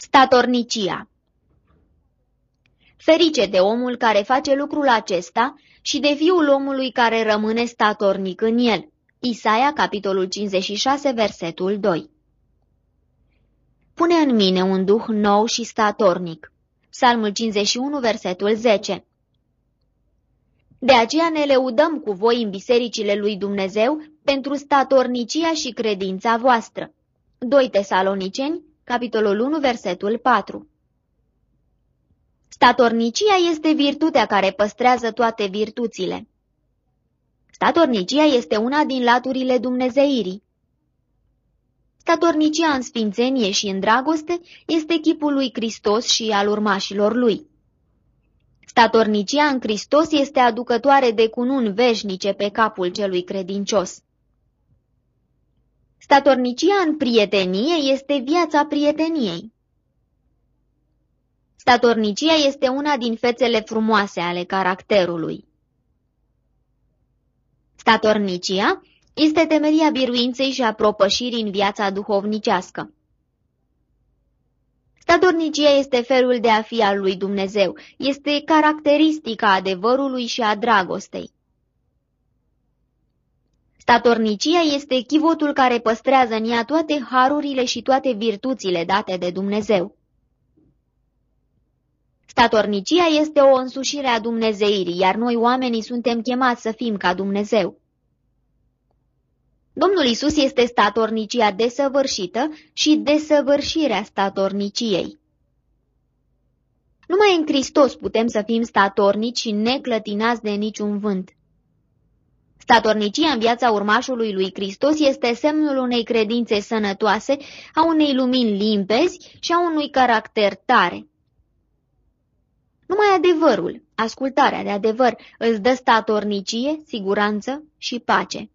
Statornicia Ferice de omul care face lucrul acesta și de fiul omului care rămâne statornic în el. Isaia, capitolul 56, versetul 2 Pune în mine un duh nou și statornic. Psalmul 51, versetul 10 De aceea ne leudăm cu voi în bisericile lui Dumnezeu pentru statornicia și credința voastră. 2 Tesaloniceni, capitolul 1, versetul 4 Statornicia este virtutea care păstrează toate virtuțile. Statornicia este una din laturile dumnezeirii. Statornicia în sfințenie și în dragoste este chipul lui Hristos și al urmașilor lui. Statornicia în Hristos este aducătoare de cununi veșnice pe capul celui credincios. Statornicia în prietenie este viața prieteniei. Statornicia este una din fețele frumoase ale caracterului. Statornicia este temeria biruinței și a propășirii în viața duhovnicească. Statornicia este felul de a fi al lui Dumnezeu, este caracteristica adevărului și a dragostei. Statornicia este chivotul care păstrează în ea toate harurile și toate virtuțile date de Dumnezeu. Statornicia este o însușire a dumnezeirii, iar noi oamenii suntem chemați să fim ca Dumnezeu. Domnul Isus este statornicia desăvârșită și desăvârșirea statorniciei. Numai în Hristos putem să fim statornici și neclătinați de niciun vânt. Statornicia în viața urmașului lui Hristos este semnul unei credințe sănătoase, a unei lumini limpezi și a unui caracter tare. Numai adevărul, ascultarea de adevăr, îți dă statornicie, siguranță și pace.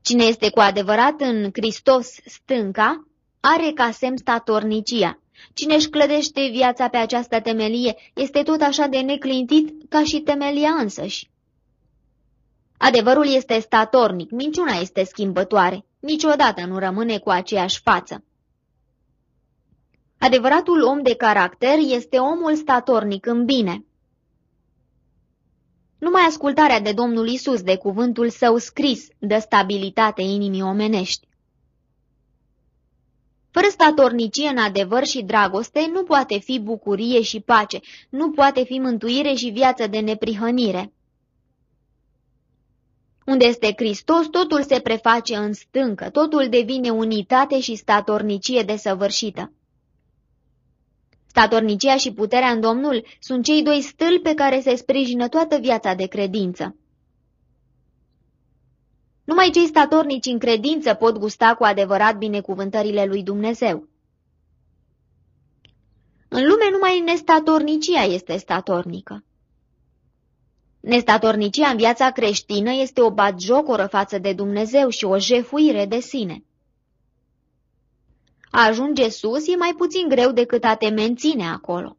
Cine este cu adevărat în Hristos stânca, are ca semn statornicia. Cine își clădește viața pe această temelie este tot așa de neclintit ca și temelia însăși. Adevărul este statornic, minciuna este schimbătoare, niciodată nu rămâne cu aceeași față. Adevăratul om de caracter este omul statornic în bine. Numai ascultarea de Domnul Isus de cuvântul său scris dă stabilitate inimii omenești. Fără statornicie în adevăr și dragoste nu poate fi bucurie și pace, nu poate fi mântuire și viață de neprihănire. Unde este Hristos, totul se preface în stâncă, totul devine unitate și statornicie desăvârșită. Statornicia și puterea în Domnul sunt cei doi stâlpi pe care se sprijină toată viața de credință. Numai cei statornici în credință pot gusta cu adevărat binecuvântările lui Dumnezeu. În lume numai nestatornicia este statornică. Nestatornicia în viața creștină este o batjocoră față de Dumnezeu și o jefuire de sine. A ajunge sus e mai puțin greu decât a te menține acolo.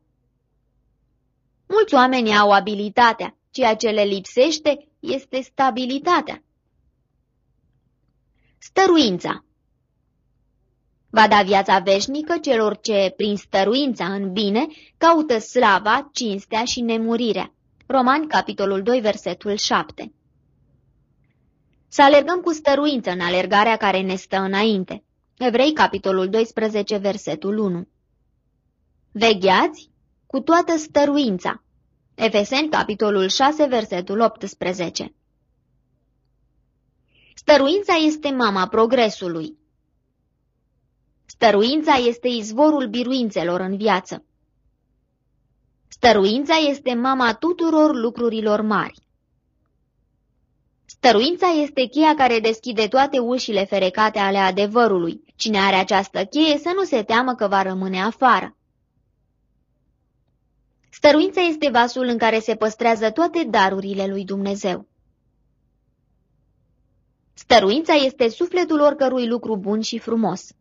Mulți oameni au abilitatea, ceea ce le lipsește este stabilitatea. Stăruința Va da viața veșnică celor ce, prin stăruința în bine, caută slava, cinstea și nemurirea. Romani, capitolul 2, versetul 7 Să alergăm cu stăruință în alergarea care ne stă înainte. Evrei, capitolul 12, versetul 1 Vegheați cu toată stăruința. Efeseni, capitolul 6, versetul 18 Stăruința este mama progresului. Stăruința este izvorul biruințelor în viață. Stăruința este mama tuturor lucrurilor mari. Stăruința este cheia care deschide toate ușile ferecate ale adevărului. Cine are această cheie să nu se teamă că va rămâne afară. Stăruința este vasul în care se păstrează toate darurile lui Dumnezeu. Stăruința este sufletul oricărui lucru bun și frumos.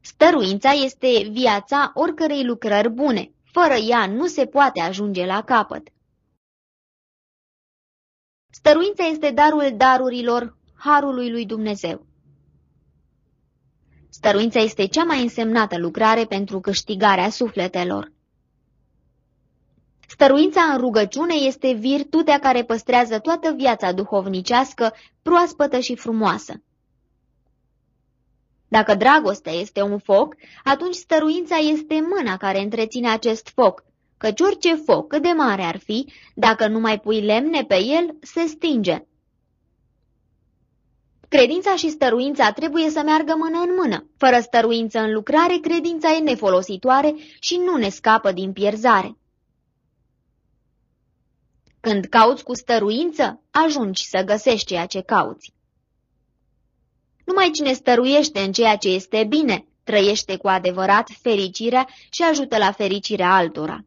Stăruința este viața oricărei lucrări bune. Fără ea nu se poate ajunge la capăt. Stăruința este darul darurilor Harului lui Dumnezeu. Stăruința este cea mai însemnată lucrare pentru câștigarea sufletelor. Stăruința în rugăciune este virtutea care păstrează toată viața duhovnicească proaspătă și frumoasă. Dacă dragostea este un foc, atunci stăruința este mâna care întreține acest foc, căci orice foc, cât de mare ar fi, dacă nu mai pui lemne pe el, se stinge. Credința și stăruința trebuie să meargă mână în mână. Fără stăruință în lucrare, credința e nefolositoare și nu ne scapă din pierzare. Când cauți cu stăruință, ajungi să găsești ceea ce cauți. Numai cine stăruiește în ceea ce este bine, trăiește cu adevărat fericirea și ajută la fericirea altora.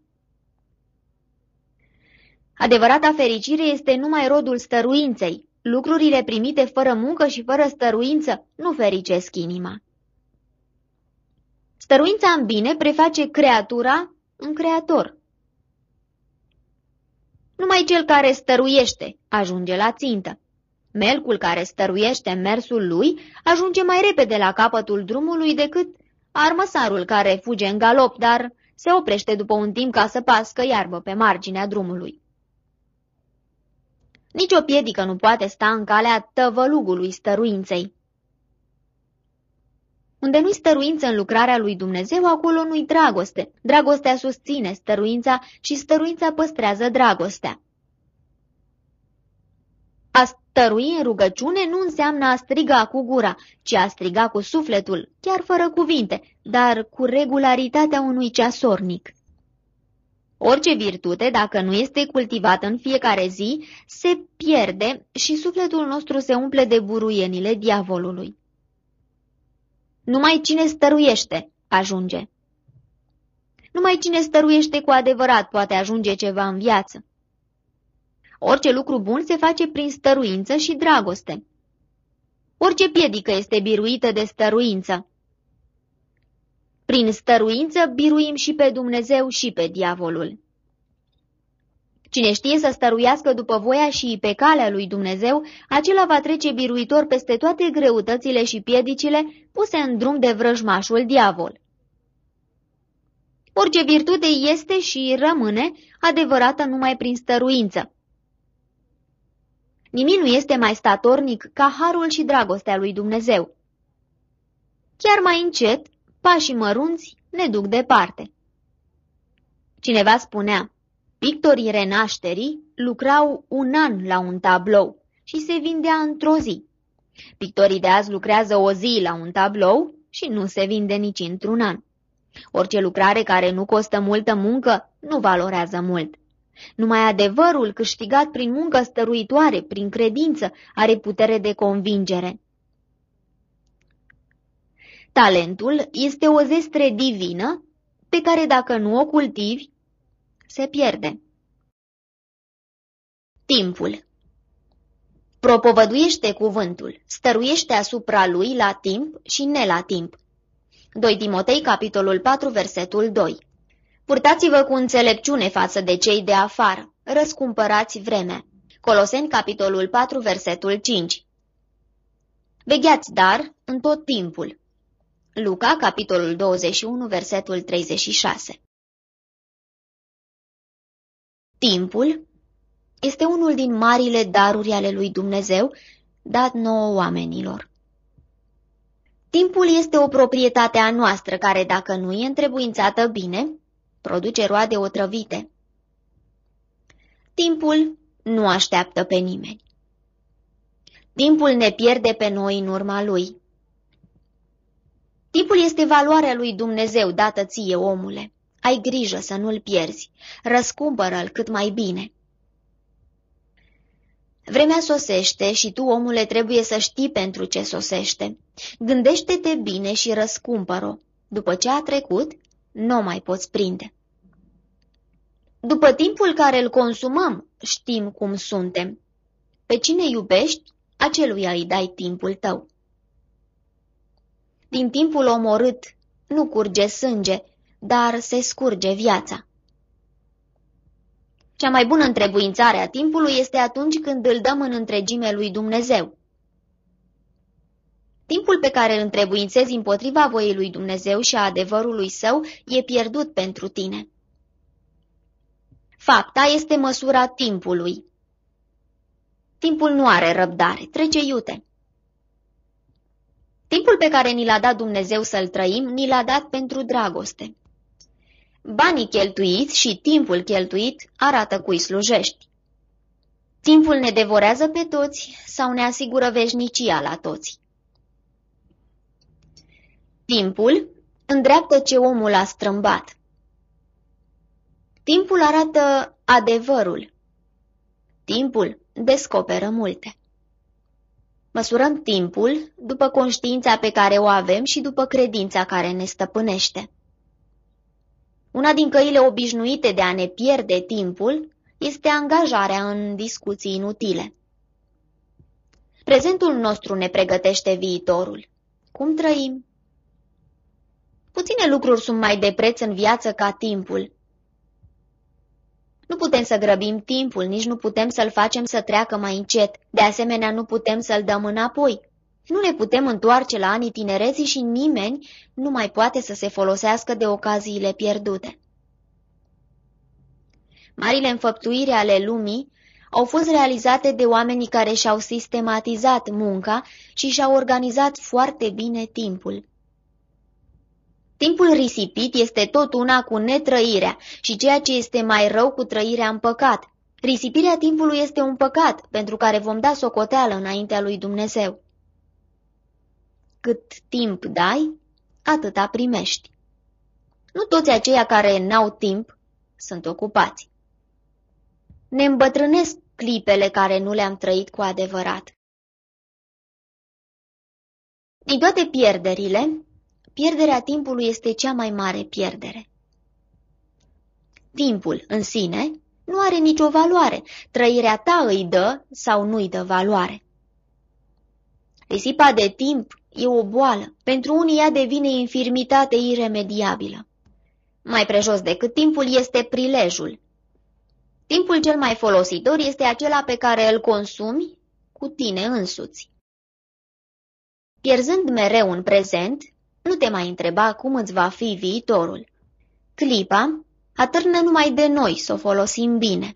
Adevărata fericire este numai rodul stăruinței. Lucrurile primite fără muncă și fără stăruință nu fericesc inima. Stăruința în bine preface creatura în creator. Numai cel care stăruiește ajunge la țintă. Melcul care stăruiește mersul lui ajunge mai repede la capătul drumului decât armăsarul care fuge în galop, dar se oprește după un timp ca să pască iarbă pe marginea drumului. Nici o piedică nu poate sta în calea tăvălugului stăruinței. Unde nu-i stăruință în lucrarea lui Dumnezeu, acolo nu-i dragoste. Dragostea susține stăruința și stăruința păstrează dragostea. A stărui în rugăciune nu înseamnă a striga cu gura, ci a striga cu sufletul, chiar fără cuvinte, dar cu regularitatea unui ceasornic. Orice virtute, dacă nu este cultivată în fiecare zi, se pierde și sufletul nostru se umple de buruienile diavolului. Numai cine stăruiește ajunge. Numai cine stăruiește cu adevărat poate ajunge ceva în viață. Orice lucru bun se face prin stăruință și dragoste. Orice piedică este biruită de stăruință. Prin stăruință biruim și pe Dumnezeu și pe diavolul. Cine știe să stăruiască după voia și pe calea lui Dumnezeu, acela va trece biruitor peste toate greutățile și piedicile puse în drum de vrăjmașul diavol. Orice virtute este și rămâne adevărată numai prin stăruință. Nimic nu este mai statornic ca harul și dragostea lui Dumnezeu. Chiar mai încet, pașii mărunți ne duc departe. Cineva spunea, pictorii renașterii lucrau un an la un tablou și se vindea într-o zi. Pictorii de azi lucrează o zi la un tablou și nu se vinde nici într-un an. Orice lucrare care nu costă multă muncă nu valorează mult. Numai adevărul câștigat prin muncă stăruitoare, prin credință, are putere de convingere. Talentul este o zestre divină pe care dacă nu o cultivi, se pierde. Timpul Propovăduiește cuvântul, stăruiește asupra lui la timp și ne la timp. 2 Timotei, capitolul 4, versetul 2 Purtați-vă cu înțelepciune față de cei de afară, răscumpărați vremea. Coloseni, capitolul 4, versetul 5 Vegheați, dar, în tot timpul. Luca, capitolul 21, versetul 36 Timpul este unul din marile daruri ale lui Dumnezeu dat nouă oamenilor. Timpul este o proprietate a noastră care, dacă nu e întrebuințată bine, produce roade otrăvite. Timpul nu așteaptă pe nimeni. Timpul ne pierde pe noi în urma lui. Timpul este valoarea lui Dumnezeu dată ție, omule. Ai grijă să nu-l pierzi. Răscumpără-l cât mai bine. Vremea sosește și tu, omule, trebuie să știi pentru ce sosește. Gândește-te bine și răscumpără-o. După ce a trecut, nu mai poți prinde. După timpul care îl consumăm, știm cum suntem. Pe cine iubești, aceluia îi dai timpul tău. Din timpul omorât nu curge sânge, dar se scurge viața. Cea mai bună întrebuințare a timpului este atunci când îl dăm în întregime lui Dumnezeu. Timpul pe care îl întrebuințezi împotriva voii lui Dumnezeu și a adevărului său e pierdut pentru tine. Fapta este măsura timpului. Timpul nu are răbdare, trece iute. Timpul pe care ni l-a dat Dumnezeu să-l trăim, ni l-a dat pentru dragoste. Banii cheltuiți și timpul cheltuit arată cui slujești. Timpul ne devorează pe toți sau ne asigură veșnicia la toți. Timpul îndreaptă ce omul a strâmbat. Timpul arată adevărul. Timpul descoperă multe. Măsurăm timpul după conștiința pe care o avem și după credința care ne stăpânește. Una din căile obișnuite de a ne pierde timpul este angajarea în discuții inutile. Prezentul nostru ne pregătește viitorul. Cum trăim? Puține lucruri sunt mai de preț în viață ca timpul. Nu putem să grăbim timpul, nici nu putem să-l facem să treacă mai încet. De asemenea, nu putem să-l dăm înapoi. Nu ne putem întoarce la anii tinereții și nimeni nu mai poate să se folosească de ocaziile pierdute. Marile înfăptuiri ale lumii au fost realizate de oamenii care și-au sistematizat munca și și-au organizat foarte bine timpul. Timpul risipit este tot una cu netrăirea și ceea ce este mai rău cu trăirea în păcat. Risipirea timpului este un păcat pentru care vom da socoteală înaintea lui Dumnezeu. Cât timp dai, atâta primești. Nu toți aceia care n-au timp sunt ocupați. Ne îmbătrânesc clipele care nu le-am trăit cu adevărat. Din toate pierderile, pierderea timpului este cea mai mare pierdere. Timpul în sine nu are nicio valoare, trăirea ta îi dă sau nu îi dă valoare. Risipa de timp e o boală, pentru unii ea devine infirmitate iremediabilă. Mai prejos decât timpul este prilejul. Timpul cel mai folositor este acela pe care îl consumi cu tine însuți. Pierzând mereu în prezent, nu te mai întreba cum îți va fi viitorul. Clipa atârnă numai de noi să o folosim bine.